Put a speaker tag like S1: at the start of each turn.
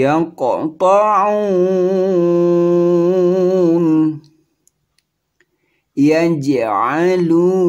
S1: يقطعون يجعلون